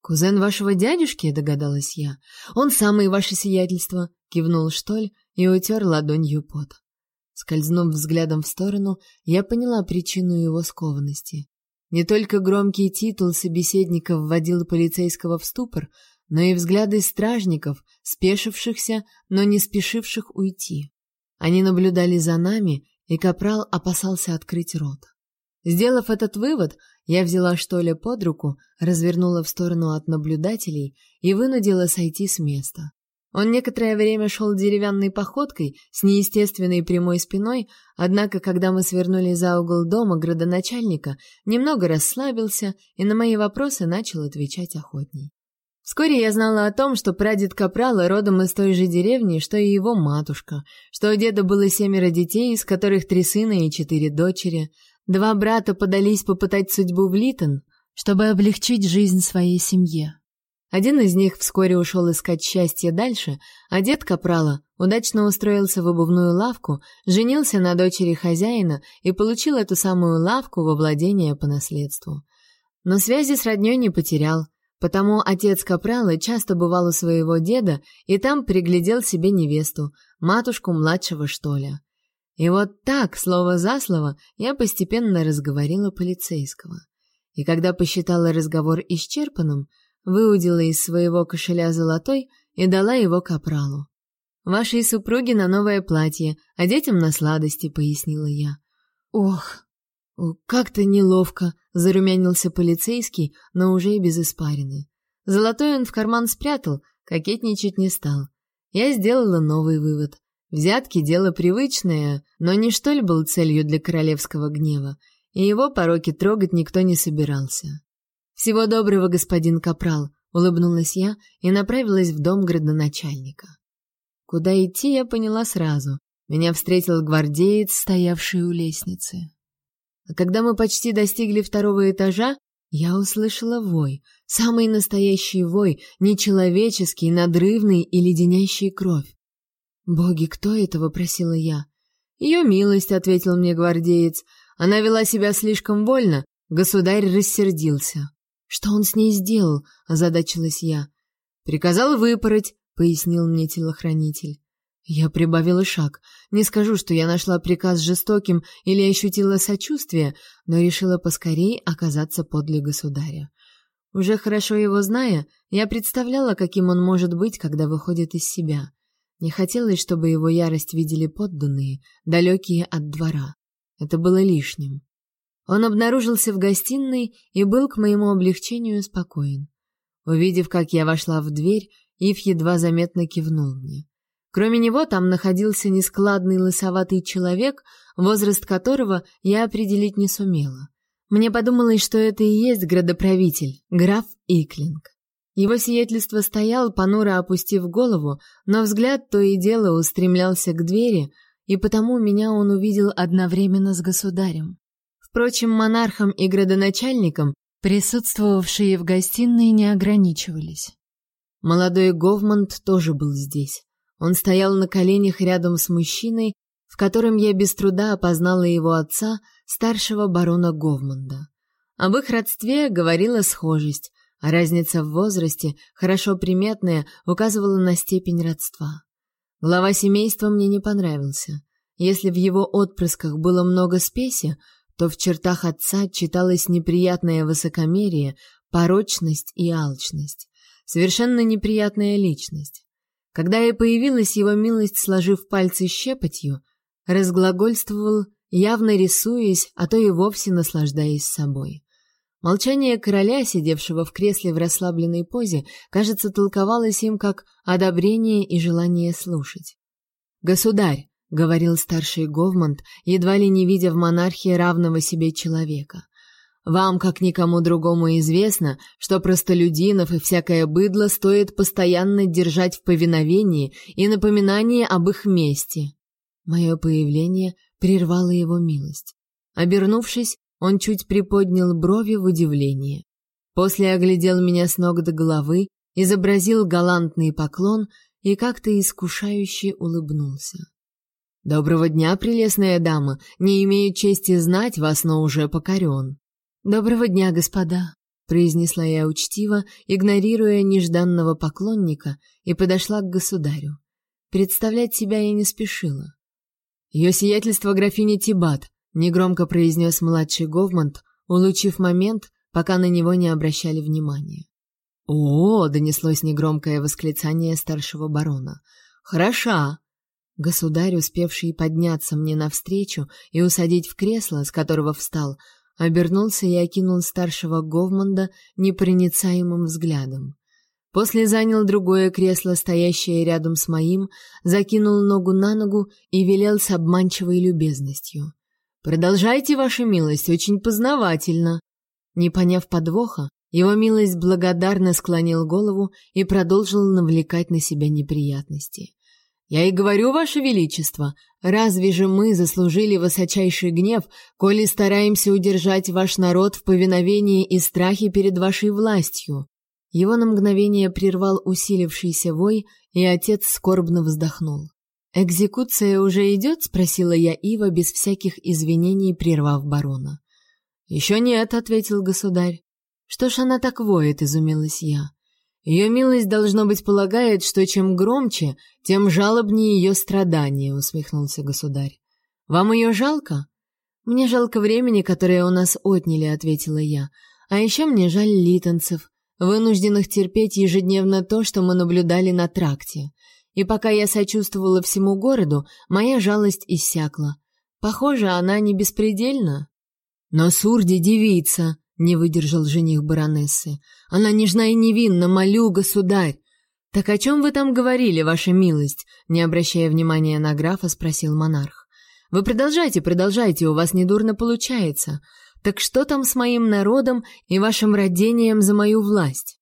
«Кузен вашего дядюшки?» — догадалась я. «Он самый ваше сиятельство», — кивнул Штоль и утер ладонью пот. Скользнув взглядом в сторону, я поняла причину его скованности. Не только громкий титул собеседника вводил полицейского в ступор, но и взгляды стражников, спешившихся, но не спешивших уйти. Они наблюдали за нами, и капрал опасался открыть рот. Сделав этот вывод, я взяла Штоля под руку, развернула в сторону от наблюдателей и вынудила сойти с места. Он некоторое время шел деревянной походкой, с неестественной прямой спиной, однако, когда мы свернули за угол дома градоначальника, немного расслабился и на мои вопросы начал отвечать охотней. Вскоре я знала о том, что прадед Капрала родом из той же деревни, что и его матушка, что у деда было семеро детей, из которых три сына и четыре дочери. Два брата подались попытать судьбу в Литон, чтобы облегчить жизнь своей семье. Один из них вскоре ушел искать счастье дальше, а дед Капрала удачно устроился в обувную лавку, женился на дочери хозяина и получил эту самую лавку во владение по наследству. Но связи с роднёй не потерял – Потому отец Капрала часто бывал у своего деда и там приглядел себе невесту, матушку младшего Штоля. И вот так, слово за слово, я постепенно разговорила полицейского. И когда посчитала разговор исчерпанным, выудила из своего кошеля золотой и дала его капралу. «Вашей супруге на новое платье, а детям на сладости», — пояснила я. «Ох, как-то неловко, зарумянился полицейский, но уже и без испарины. Золотой он в карман спрятал, кокетничать не стал. Я сделала новый вывод. Взятки дело привычное, но не что ли был целью для королевского гнева, и его пороки трогать никто не собирался. Всего доброго, господин капрал, улыбнулась я и направилась в дом градоначальника. Куда идти, я поняла сразу. Меня встретил гвардеец, стоявший у лестницы. А когда мы почти достигли второго этажа, я услышала вой, самый настоящий вой, нечеловеческий, надрывный и леденящий кровь. «Боги, кто это?» — вопросила я. «Ее милость», — ответил мне гвардеец. «Она вела себя слишком больно. Государь рассердился». «Что он с ней сделал?» — озадачилась я. «Приказал выпороть», — пояснил мне телохранитель. Я прибавила шаг. Не скажу, что я нашла приказ жестоким или ощутила сочувствие, но решила поскорей оказаться подле государя. Уже хорошо его зная, я представляла, каким он может быть, когда выходит из себя. Не хотелось, чтобы его ярость видели подданные, далекие от двора. Это было лишним. Он обнаружился в гостиной и был к моему облегчению спокоен. Увидев, как я вошла в дверь, Ив едва заметно кивнул мне. Кроме него там находился нескладный лысоватый человек, возраст которого я определить не сумела. Мне подумалось, что это и есть градоправитель, граф Иклинг. Его сиятельство стоял, понуро опустив голову, но взгляд то и дело устремлялся к двери, и потому меня он увидел одновременно с государем. Впрочем, монархом и градоначальником присутствовавшие в гостиной не ограничивались. Молодой Говмонт тоже был здесь. Он стоял на коленях рядом с мужчиной, в котором я без труда опознала его отца, старшего барона Говмонда. Об их родстве говорила схожесть, а разница в возрасте, хорошо приметная, указывала на степень родства. Глава семейства мне не понравился. Если в его отпрысках было много спеси, то в чертах отца читалось неприятное высокомерие, порочность и алчность. Совершенно неприятная личность. Когда и появилась его милость, сложив пальцы щепотью, разглагольствовал, явно рисуясь, а то и вовсе наслаждаясь собой. Молчание короля, сидевшего в кресле в расслабленной позе, кажется, толковалось им как одобрение и желание слушать. «Государь!» — говорил старший Говмонт, едва ли не видя в монархии равного себе человека. «Вам, как никому другому, известно, что простолюдинов и всякое быдло стоит постоянно держать в повиновении и напоминание об их месте». Мое появление прервало его милость. Обернувшись, он чуть приподнял брови в удивлении. После оглядел меня с ног до головы, изобразил галантный поклон и как-то искушающе улыбнулся. Доброго дня, прелестная дама. Не имею чести знать вас, но уже покорен». Доброго дня, господа, произнесла я учтиво, игнорируя нежданного поклонника, и подошла к государю. Представлять себя я не спешила. Ее сиятельство графиня Тибат, негромко произнес младший Говмонт, улучив момент, пока на него не обращали внимания. О, донеслось негромкое восклицание старшего барона. Хороша. Государь, успевший подняться мне навстречу и усадить в кресло, с которого встал, обернулся и окинул старшего Говмонда непроницаемым взглядом. После занял другое кресло, стоящее рядом с моим, закинул ногу на ногу и велел с обманчивой любезностью: "Продолжайте, ваша милость, очень познавательно". Не поняв подвоха, его милость благодарно склонил голову и продолжил навлекать на себя неприятности. Я и говорю, ваше величество, разве же мы заслужили высочайший гнев, коли стараемся удержать ваш народ в повиновении и страхе перед вашей властью? Его на мгновение прервал усилившийся вой, и отец скорбно вздохнул. Экзекуция уже идет?» — спросила я Ива без всяких извинений, прервав барона. «Еще нет, ответил государь. Что ж она так воет, изумилась я. Ее милость должно быть полагает, что чем громче, тем жалобнее ее страдания, усмехнулся государь. Вам ее жалко? Мне жалко времени, которое у нас отняли, ответила я. А еще мне жаль литонцев, вынужденных терпеть ежедневно то, что мы наблюдали на тракте. И пока я сочувствовала всему городу, моя жалость иссякла. Похоже, она не беспредельна. Но Сурди девица, не выдержал жених баронессы. Она нежна и невинна, молю, государь. Так о чем вы там говорили, ваша милость? Не обращая внимания на графа, спросил монарх. Вы продолжайте, продолжайте, у вас недурно получается. Так что там с моим народом и вашим родением за мою власть?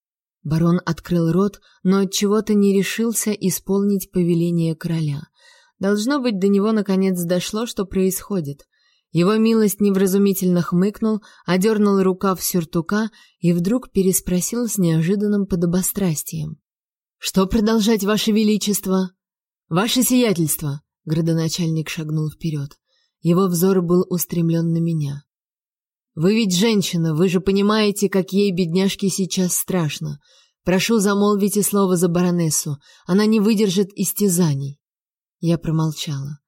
Барон открыл рот, но от чего-то не решился исполнить повеление короля. Должно быть, до него наконец дошло, что происходит. Его милость невразумительно хмыкнул, одернул рукав сюртука и вдруг переспросил с неожиданным подобострастием. «Что продолжать, ваше величество?» «Ваше сиятельство!» — градоначальник шагнул вперед. Его взор был устремлен на меня. «Вы ведь женщина, вы же понимаете, как ей, бедняжке, сейчас страшно. Прошу замолвите слово за баронессу, она не выдержит истязаний». Я промолчала.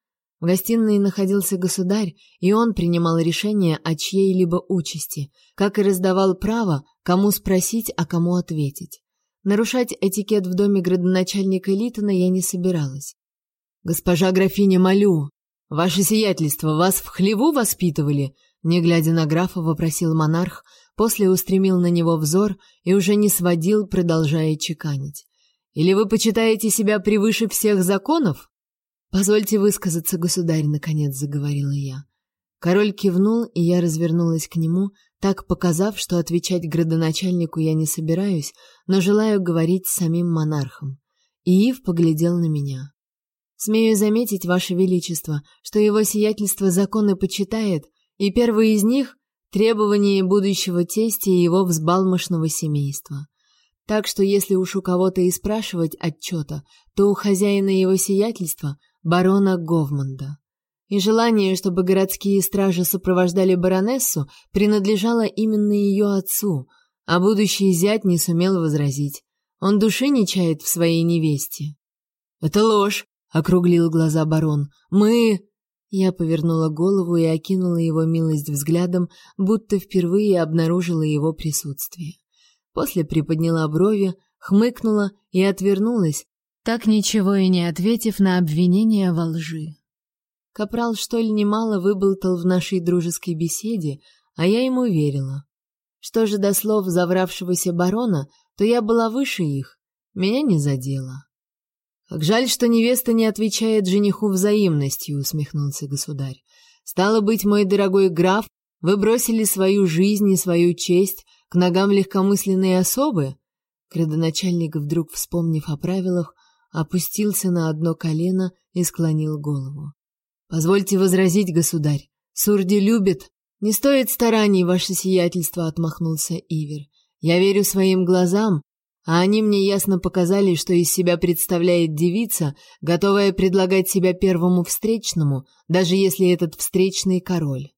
В гостиной находился государь, и он принимал решение о чьей-либо участи, как и раздавал право, кому спросить, а кому ответить. Нарушать этикет в доме градоначальника Литона я не собиралась. «Госпожа графиня, молю! Ваше сиятельство, вас в хлеву воспитывали?» Не глядя на графа, вопросил монарх, после устремил на него взор и уже не сводил, продолжая чеканить. «Или вы почитаете себя превыше всех законов?» «Позвольте высказаться, государь», — наконец заговорила я. Король кивнул, и я развернулась к нему, так показав, что отвечать градоначальнику я не собираюсь, но желаю говорить с самим монархом. И Ив поглядел на меня. «Смею заметить, Ваше Величество, что его сиятельство законы почитает, и первый из них — требование будущего тестя и его взбалмошного семейства. Так что если уж у кого-то и спрашивать отчета, то у хозяина его сиятельства, барона Говманда. И желание, чтобы городские стражи сопровождали баронессу, принадлежало именно ее отцу, а будущий зять не сумел возразить. Он души не чает в своей невесте. «Это ложь!» — округлил глаза барон. «Мы...» Я повернула голову и окинула его милость взглядом, будто впервые обнаружила его присутствие. После приподняла брови, хмыкнула и отвернулась, так ничего и не ответив на обвинение во лжи. Капрал, что ли, немало выболтал в нашей дружеской беседе, а я ему верила. Что же до слов завравшегося барона, то я была выше их, меня не задело. Как жаль, что невеста не отвечает жениху взаимностью, усмехнулся государь. Стало быть, мой дорогой граф, вы бросили свою жизнь и свою честь к ногам легкомысленной особы? Градоначальник, вдруг вспомнив о правилах, опустился на одно колено и склонил голову. Позвольте возразить, государь. Сурди любит. Не стоит стараний, ваше сиятельство, отмахнулся Ивер. Я верю своим глазам, а они мне ясно показали, что из себя представляет девица, готовая предлагать себя первому встречному, даже если этот встречный король.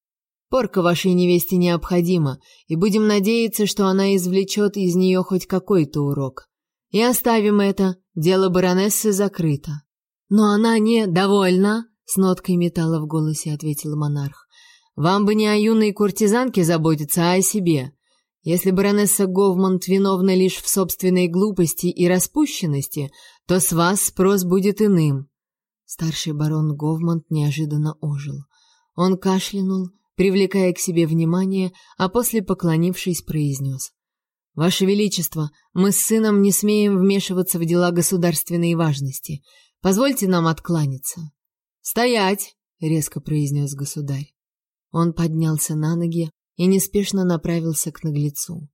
Порка вашей невесте необходима, и будем надеяться, что она извлечет из нее хоть какой-то урок. И оставим это, дело баронессы закрыто. Но она не довольна, с ноткой металла в голосе ответил монарх. Вам бы не о юной куртизанке заботиться, а о себе. Если баронесса Говмонт виновна лишь в собственной глупости и распущенности, то с вас спрос будет иным. Старший барон Говмонт неожиданно ожил. Он кашлянул, привлекая к себе внимание, а после, поклонившись, произнес. «Ваше Величество, мы с сыном не смеем вмешиваться в дела государственной важности. Позвольте нам откланяться». «Стоять!» — резко произнес государь. Он поднялся на ноги и неспешно направился к наглецу.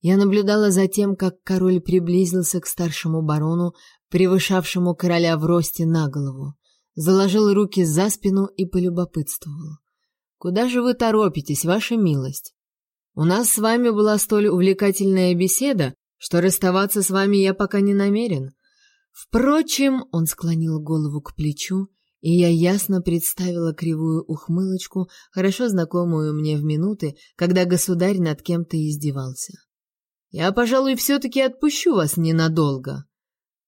Я наблюдала за тем, как король приблизился к старшему барону, превышавшему короля в росте на голову, заложил руки за спину и полюбопытствовал. «Куда же вы торопитесь, ваша милость? У нас с вами была столь увлекательная беседа, что расставаться с вами я пока не намерен. Впрочем, он склонил голову к плечу и я ясно представила кривую ухмылочку, хорошо знакомую мне в минуты, когда государь над кем-то издевался. «Я, пожалуй, все-таки отпущу вас ненадолго».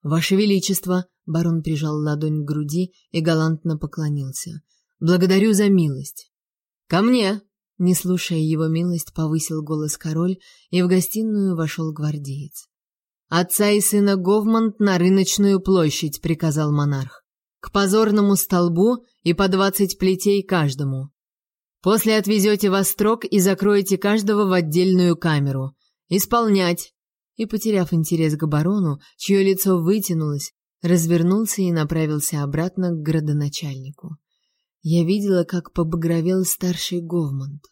«Ваше Величество!» — барон прижал ладонь к груди и галантно поклонился. «Благодарю за милость». «Ко мне!» — не слушая его милость, повысил голос король, и в гостиную вошел гвардеец. «Отца и сына Говмонт на рыночную площадь», — приказал монарх к позорному столбу и по двадцать плетей каждому. После отвезете во строк и закроете каждого в отдельную камеру. Исполнять!» И, потеряв интерес к барону, чье лицо вытянулось, развернулся и направился обратно к градоначальнику. Я видела, как побагровел старший Говмонт.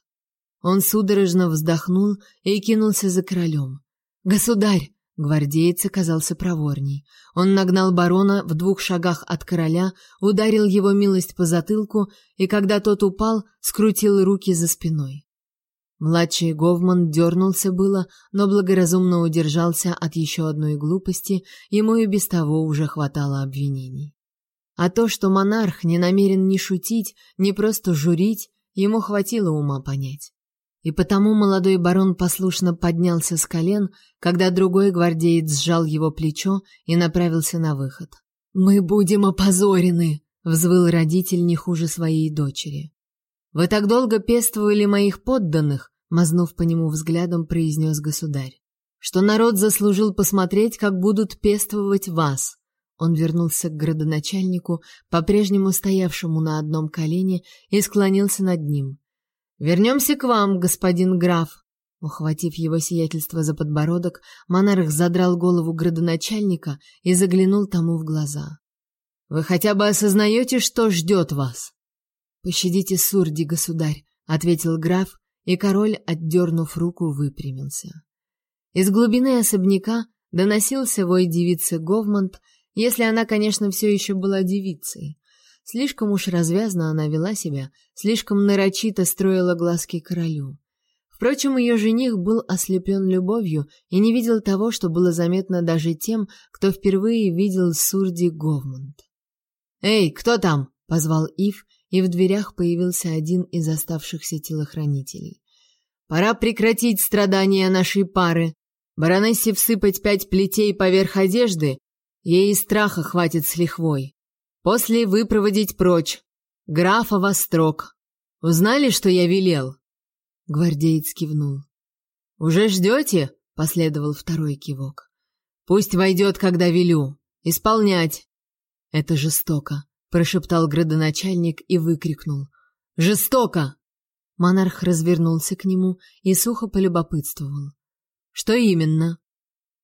Он судорожно вздохнул и кинулся за королем. «Государь!» Гвардеец оказался проворней. Он нагнал барона в двух шагах от короля, ударил его милость по затылку и, когда тот упал, скрутил руки за спиной. Младший Говман дернулся было, но благоразумно удержался от еще одной глупости, ему и без того уже хватало обвинений. А то, что монарх не намерен ни шутить, ни просто журить, ему хватило ума понять. И потому молодой барон послушно поднялся с колен, когда другой гвардеец сжал его плечо и направился на выход. «Мы будем опозорены!» — взвыл родитель не хуже своей дочери. «Вы так долго пестовали моих подданных», — мазнув по нему взглядом, произнес государь, «что народ заслужил посмотреть, как будут пестовать вас». Он вернулся к градоначальнику, по-прежнему стоявшему на одном колене, и склонился над ним. Вернемся к вам, господин граф. Ухватив его сиятельство за подбородок, монарх задрал голову градоначальника и заглянул тому в глаза. Вы хотя бы осознаете, что ждет вас? Пощадите Сурди, государь, ответил граф, и король, отдернув руку, выпрямился. Из глубины особняка доносился вой девицы Говмонт, если она, конечно, все еще была девицей. Слишком уж развязно она вела себя, слишком нарочито строила глазки королю. Впрочем, ее жених был ослеплен любовью и не видел того, что было заметно даже тем, кто впервые видел Сурди Говмонт. «Эй, кто там?» — позвал Ив, и в дверях появился один из оставшихся телохранителей. «Пора прекратить страдания нашей пары. Баронессе всыпать пять плетей поверх одежды, ей и страха хватит с лихвой. После выпроводить прочь. Графа Вострок. Узнали, что я велел?» Гвардеец кивнул. «Уже ждете?» — последовал второй кивок. «Пусть войдет, когда велю. Исполнять!» «Это жестоко», — прошептал градоначальник и выкрикнул. «Жестоко!» Монарх развернулся к нему и сухо полюбопытствовал. «Что именно?»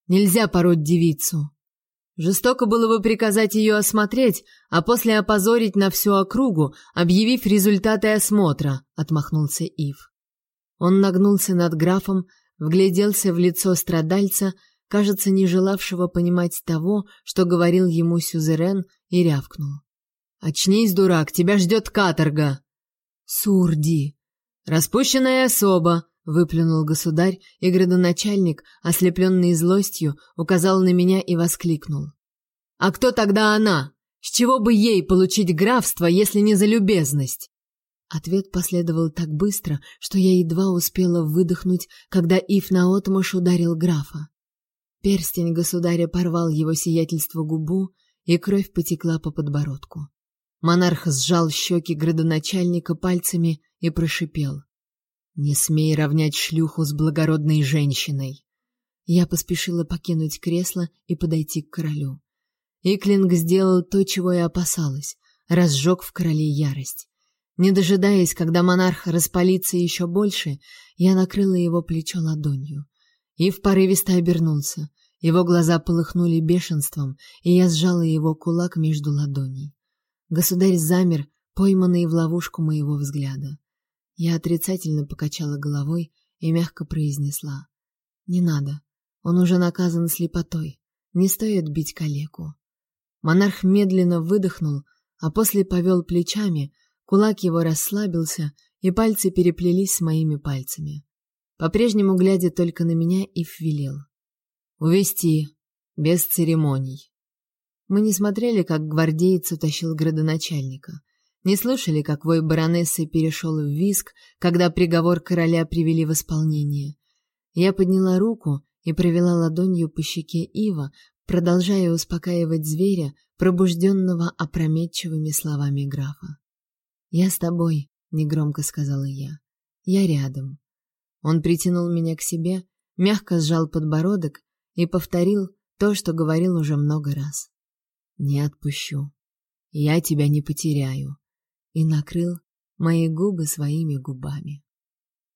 «Нельзя пороть девицу. Жестоко было бы приказать ее осмотреть, а после опозорить на всю округу, объявив результаты осмотра, отмахнулся Ив. Он нагнулся над графом, вгляделся в лицо страдальца, кажется, не желавшего понимать того, что говорил ему сюзерен, и рявкнул: "Очнись, дурак, тебя ждет каторга". Сурди, распущенная особа, выплюнул государь, и градоначальник, ослепленный злостью, указал на меня и воскликнул: "А кто тогда она? С чего бы ей получить графство, если не за любезность?" Ответ последовал так быстро, что я едва успела выдохнуть, когда Ив наотмашь ударил графа. Перстень государя порвал его сиятельство губу, и кровь потекла по подбородку. Монарх сжал щеки градоначальника пальцами и прошипел: не смей равнять шлюху с благородной женщиной. Я поспешила покинуть кресло и подойти к королю. Иклинг сделал то, чего я опасалась, разжег в короле ярость. Не дожидаясь, когда монарх распалится еще больше, я накрыла его плечо ладонью. И в порывисто обернулся. Его глаза полыхнули бешенством, и я сжала его кулак между ладоней. Государь замер, пойманный в ловушку моего взгляда. Я отрицательно покачала головой и мягко произнесла: "Не надо. Он уже наказан слепотой. Не стоит бить калеку". Монарх медленно выдохнул, а после повел плечами, кулак его расслабился, и пальцы переплелись с моими пальцами. По-прежнему глядя только на меня, и велел: "Увести без церемоний". Мы не смотрели, как гвардеец утащил градоначальника. Не слышали, как вой баронессы перешел в визг, когда приговор короля привели в исполнение. Я подняла руку и провела ладонью по щеке Ива, продолжая успокаивать зверя, пробужденного опрометчивыми словами графа. "Я с тобой", негромко сказала я. "Я рядом". Он притянул меня к себе, мягко сжал подбородок и повторил то, что говорил уже много раз. "Не отпущу. Я тебя не потеряю" и накрыл мои губы своими губами.